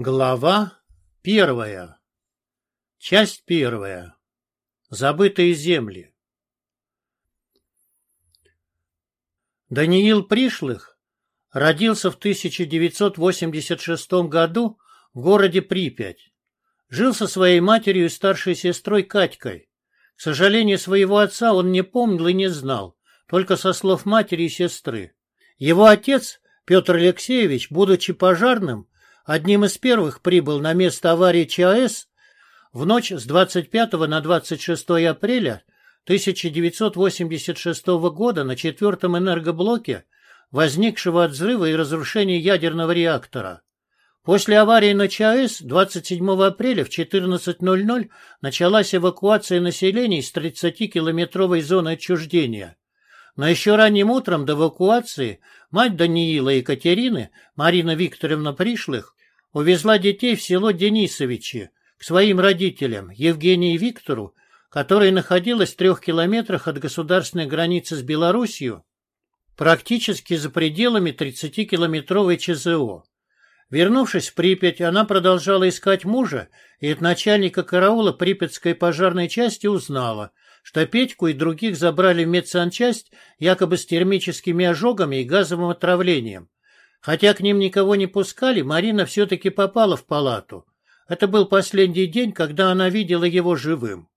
Глава первая. Часть первая. Забытые земли. Даниил Пришлых родился в 1986 году в городе Припять. Жил со своей матерью и старшей сестрой Катькой. К сожалению, своего отца он не помнил и не знал, только со слов матери и сестры. Его отец, Петр Алексеевич, будучи пожарным, одним из первых прибыл на место аварии ЧАЭС в ночь с 25 на 26 апреля 1986 года на четвертом энергоблоке, возникшего от взрыва и разрушения ядерного реактора. После аварии на ЧАЭС 27 апреля в 14.00 началась эвакуация населения из 30-километровой зоны отчуждения. Но еще ранним утром до эвакуации мать Даниила и Екатерины, Марина Викторовна Пришлых, увезла детей в село Денисовичи к своим родителям, Евгении и Виктору, которое находилось в трех километрах от государственной границы с Белоруссией, практически за пределами 30-километровой ЧЗО. Вернувшись в Припять, она продолжала искать мужа и от начальника караула Припятской пожарной части узнала, что Петьку и других забрали в медсанчасть якобы с термическими ожогами и газовым отравлением. Хотя к ним никого не пускали, Марина все-таки попала в палату. Это был последний день, когда она видела его живым.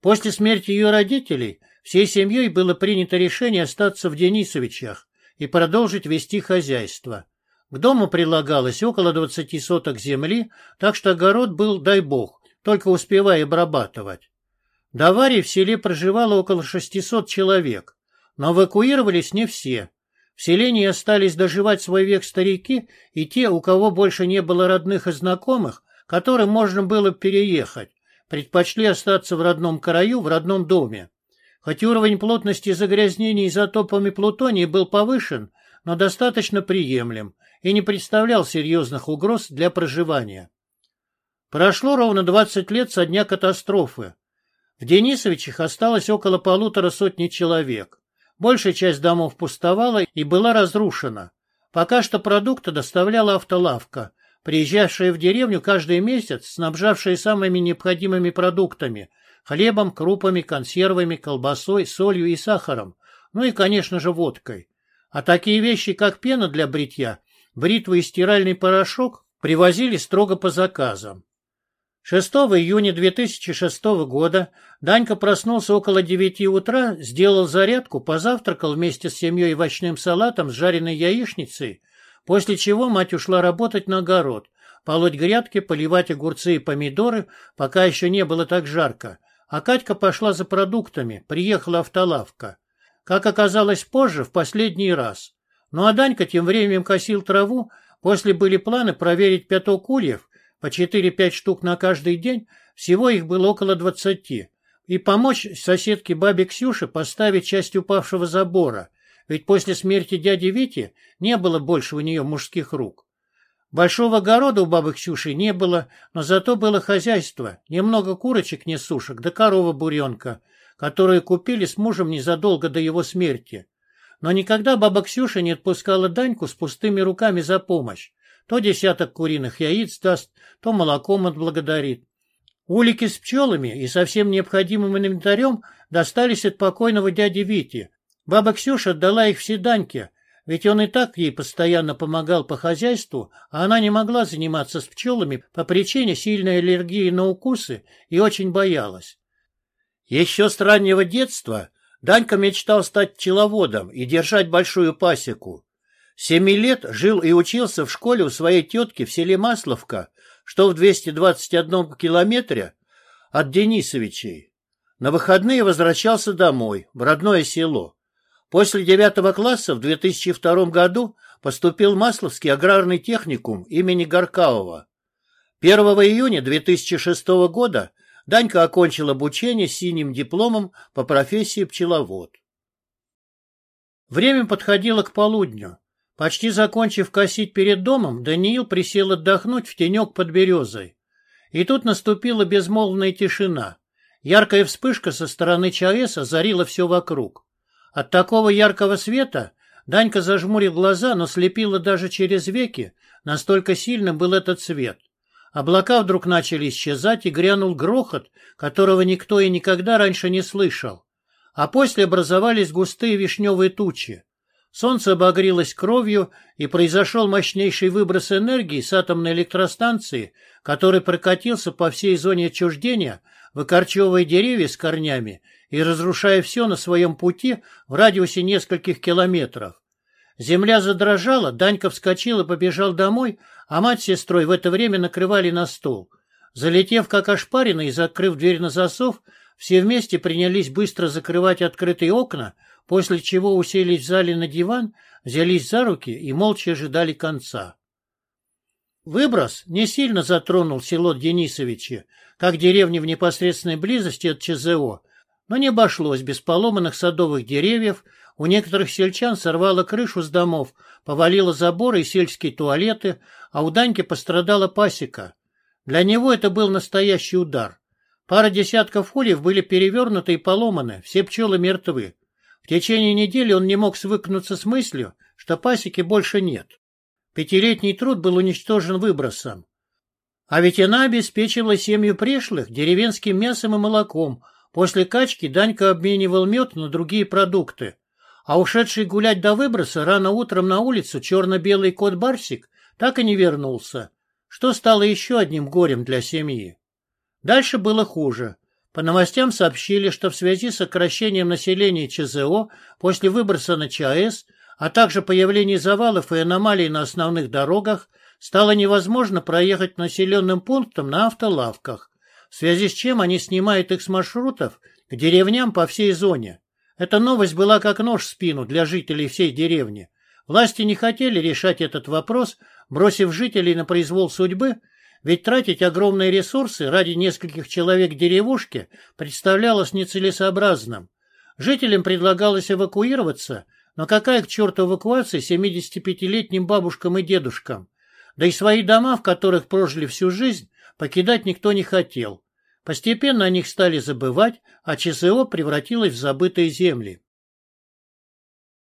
После смерти ее родителей всей семьей было принято решение остаться в Денисовичах и продолжить вести хозяйство. К дому прилагалось около 20 соток земли, так что огород был, дай бог, только успевая обрабатывать. До аварии в селе проживало около 600 человек, но эвакуировались не все. В селении остались доживать свой век старики и те, у кого больше не было родных и знакомых, которым можно было переехать, предпочли остаться в родном краю, в родном доме. Хоть уровень плотности загрязнений изотопами плутония был повышен, но достаточно приемлем и не представлял серьезных угроз для проживания. Прошло ровно 20 лет со дня катастрофы. В Денисовичах осталось около полутора сотни человек. Большая часть домов пустовала и была разрушена. Пока что продукты доставляла автолавка, приезжавшая в деревню каждый месяц, снабжавшая самыми необходимыми продуктами – хлебом, крупами, консервами, колбасой, солью и сахаром, ну и, конечно же, водкой. А такие вещи, как пена для бритья, бритва и стиральный порошок, привозили строго по заказам. 6 июня 2006 года Данька проснулся около 9 утра, сделал зарядку, позавтракал вместе с семьей овощным салатом с жареной яичницей, после чего мать ушла работать на огород, полоть грядки, поливать огурцы и помидоры, пока еще не было так жарко, а Катька пошла за продуктами, приехала автолавка. Как оказалось позже, в последний раз. Ну а Данька тем временем косил траву, после были планы проверить пяток ульев, по 4-5 штук на каждый день, всего их было около 20, и помочь соседке бабе Ксюше поставить часть упавшего забора, ведь после смерти дяди Вити не было больше у нее мужских рук. Большого огорода у бабы Ксюши не было, но зато было хозяйство, немного курочек-несушек да корова-буренка, которую купили с мужем незадолго до его смерти. Но никогда баба Ксюша не отпускала Даньку с пустыми руками за помощь. То десяток куриных яиц даст, то молоком отблагодарит. Улики с пчелами и со всем необходимым инвентарем достались от покойного дяди Вити. Баба Ксюша отдала их все Даньке, ведь он и так ей постоянно помогал по хозяйству, а она не могла заниматься с пчелами по причине сильной аллергии на укусы и очень боялась. Еще с раннего детства Данька мечтал стать пчеловодом и держать большую пасеку. Семи лет жил и учился в школе у своей тетки в селе Масловка, что в 221 километре от Денисовичей. На выходные возвращался домой, в родное село. После девятого класса в 2002 году поступил в Масловский аграрный техникум имени Горкалова. 1 июня 2006 года Данька окончил обучение синим дипломом по профессии пчеловод. Время подходило к полудню. Почти закончив косить перед домом, Даниил присел отдохнуть в тенек под березой. И тут наступила безмолвная тишина. Яркая вспышка со стороны ЧАЭС озарила все вокруг. От такого яркого света Данька зажмурил глаза, но слепило даже через веки, настолько сильным был этот свет. Облака вдруг начали исчезать, и грянул грохот, которого никто и никогда раньше не слышал. А после образовались густые вишневые тучи. Солнце обогрелось кровью, и произошел мощнейший выброс энергии с атомной электростанции, который прокатился по всей зоне отчуждения, выкорчевывая деревья с корнями и разрушая все на своем пути в радиусе нескольких километров. Земля задрожала, Данька вскочил и побежал домой, а мать с сестрой в это время накрывали на стол. Залетев как ошпаренный и закрыв дверь на засов, все вместе принялись быстро закрывать открытые окна, после чего уселись в зале на диван, взялись за руки и молча ожидали конца. Выброс не сильно затронул село Денисовичи, как деревни в непосредственной близости от ЧЗО, но не обошлось без поломанных садовых деревьев, у некоторых сельчан сорвало крышу с домов, повалило заборы и сельские туалеты, а у Даньки пострадала пасека. Для него это был настоящий удар. Пара десятков ульев были перевернуты и поломаны, все пчелы мертвы. В течение недели он не мог свыкнуться с мыслью, что пасеки больше нет. Пятилетний труд был уничтожен выбросом. А ведь она обеспечила семью пришлых деревенским мясом и молоком. После качки Данька обменивал мед на другие продукты. А ушедший гулять до выброса рано утром на улицу черно-белый кот Барсик так и не вернулся, что стало еще одним горем для семьи. Дальше было хуже. По новостям сообщили, что в связи с сокращением населения ЧЗО после выброса на ЧАЭС, а также появлением завалов и аномалий на основных дорогах, стало невозможно проехать населенным пунктам на автолавках, в связи с чем они снимают их с маршрутов к деревням по всей зоне. Эта новость была как нож в спину для жителей всей деревни. Власти не хотели решать этот вопрос, бросив жителей на произвол судьбы, ведь тратить огромные ресурсы ради нескольких человек в деревушке представлялось нецелесообразным. Жителям предлагалось эвакуироваться, но какая к черту эвакуация 75-летним бабушкам и дедушкам? Да и свои дома, в которых прожили всю жизнь, покидать никто не хотел. Постепенно о них стали забывать, а ЧСО превратилось в забытые земли.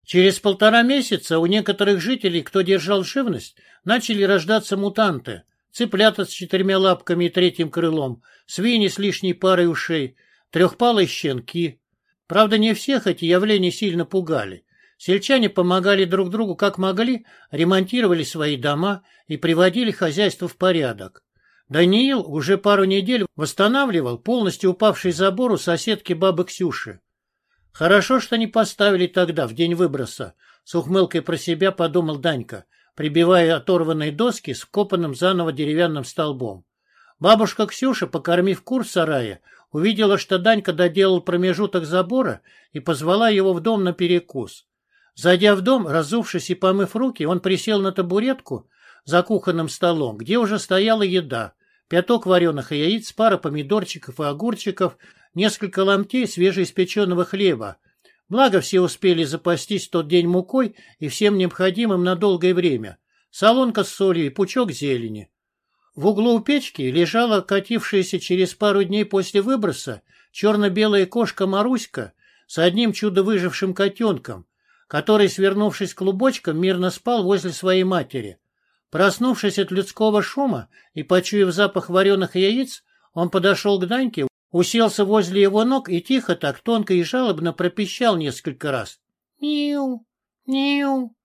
Через полтора месяца у некоторых жителей, кто держал живность, начали рождаться мутанты, цыплята с четырьмя лапками и третьим крылом, свиньи с лишней парой ушей, трехпалые щенки. Правда, не всех эти явления сильно пугали. Сельчане помогали друг другу как могли, ремонтировали свои дома и приводили хозяйство в порядок. Даниил уже пару недель восстанавливал полностью упавший забор у соседки бабы Ксюши. Хорошо, что не поставили тогда, в день выброса, с ухмылкой про себя подумал Данька, прибивая оторванные доски с вкопанным заново деревянным столбом. Бабушка Ксюша, покормив кур сарае, увидела, что Данька доделал промежуток забора и позвала его в дом на перекус. Зайдя в дом, разувшись и помыв руки, он присел на табуретку за кухонным столом, где уже стояла еда, пяток вареных яиц, пара помидорчиков и огурчиков, несколько ломтей свежеиспеченного хлеба. Благо все успели запастись тот день мукой и всем необходимым на долгое время. Солонка с солью и пучок зелени. В углу у печки лежала катившаяся через пару дней после выброса черно-белая кошка Маруська с одним чудо-выжившим котенком, который, свернувшись клубочком, мирно спал возле своей матери. Проснувшись от людского шума и почуяв запах вареных яиц, он подошел к Даньке, уселся возле его ног и тихо так, тонко и жалобно пропищал несколько раз. «Миу! Миу!»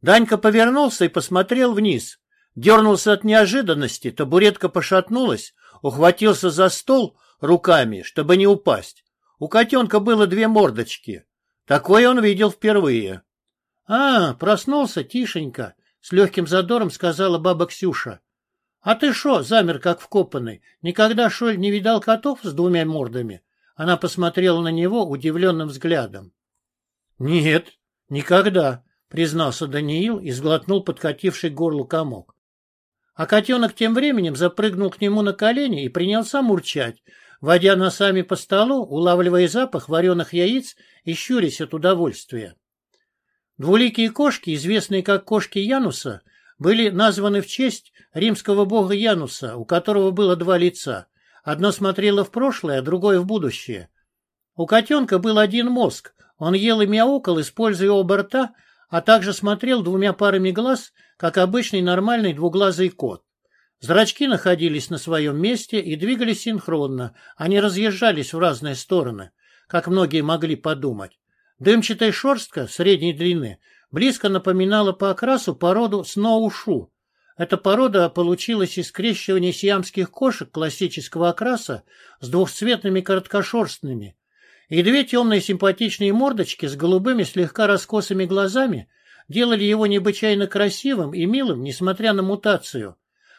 Данька повернулся и посмотрел вниз. Дернулся от неожиданности, табуретка пошатнулась, ухватился за стол руками, чтобы не упасть. У котенка было две мордочки. Такое он видел впервые. — А, проснулся, тишенько, с легким задором сказала баба Ксюша. «А ты шо, замер как вкопанный? Никогда, шоль, не видал котов с двумя мордами?» Она посмотрела на него удивленным взглядом. «Нет, никогда», — признался Даниил и сглотнул подкативший к горлу комок. А котенок тем временем запрыгнул к нему на колени и принялся мурчать, водя носами по столу, улавливая запах вареных яиц и щурясь от удовольствия. Двуликие кошки, известные как кошки Януса, были названы в честь римского бога Януса, у которого было два лица. Одно смотрело в прошлое, а другое в будущее. У котенка был один мозг, он ел и мяукал, используя оба рта, а также смотрел двумя парами глаз, как обычный нормальный двуглазый кот. Зрачки находились на своем месте и двигались синхронно, они разъезжались в разные стороны, как многие могли подумать. Дымчатая шерстка средней длины близко напоминала по окрасу породу сноушу. Эта порода получилась из скрещивания сиамских кошек классического окраса с двухцветными короткошерстными. И две темные симпатичные мордочки с голубыми слегка раскосыми глазами делали его необычайно красивым и милым, несмотря на мутацию.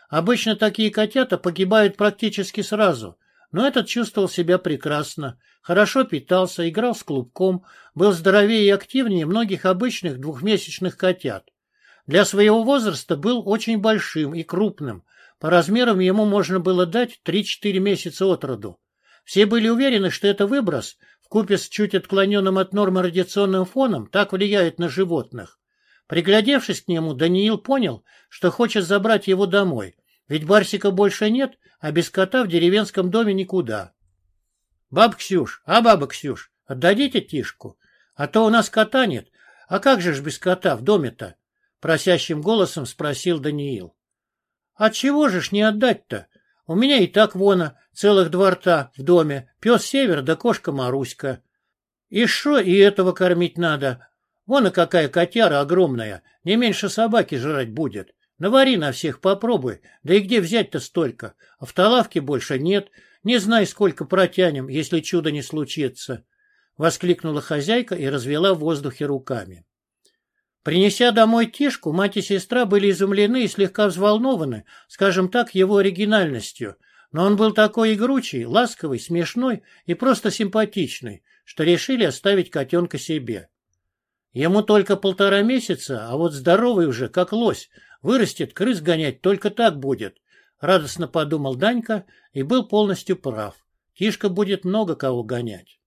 Обычно такие котята погибают практически сразу, но этот чувствовал себя прекрасно, хорошо питался, играл с клубком, был здоровее и активнее многих обычных двухмесячных котят. Для своего возраста был очень большим и крупным, по размерам ему можно было дать 3-4 месяца от роду. Все были уверены, что это выброс, вкупе с чуть отклоненным от нормы радиационным фоном, так влияет на животных. Приглядевшись к нему, Даниил понял, что хочет забрать его домой, ведь Барсика больше нет, а без кота в деревенском доме никуда. — Баб Ксюш, а баба Ксюш, отдадите Тишку? А то у нас кота нет. А как же ж без кота в доме-то? — просящим голосом спросил Даниил. — Отчего же ж не отдать-то? У меня и так вона целых два рта в доме, пес Север да кошка Маруська. И шо и этого кормить надо? Вон и какая котяра огромная, не меньше собаки жрать будет. Навари на всех попробуй, да и где взять-то столько? Автолавки больше нет, не знай, сколько протянем, если чудо не случится. Воскликнула хозяйка и развела в воздухе руками. Принеся домой Тишку, мать и сестра были изумлены и слегка взволнованы, скажем так, его оригинальностью, но он был такой игручий, ласковый, смешной и просто симпатичный, что решили оставить котенка себе. Ему только полтора месяца, а вот здоровый уже, как лось, вырастет, крыс гонять только так будет. Радостно подумал Данька и был полностью прав. Тишка будет много кого гонять.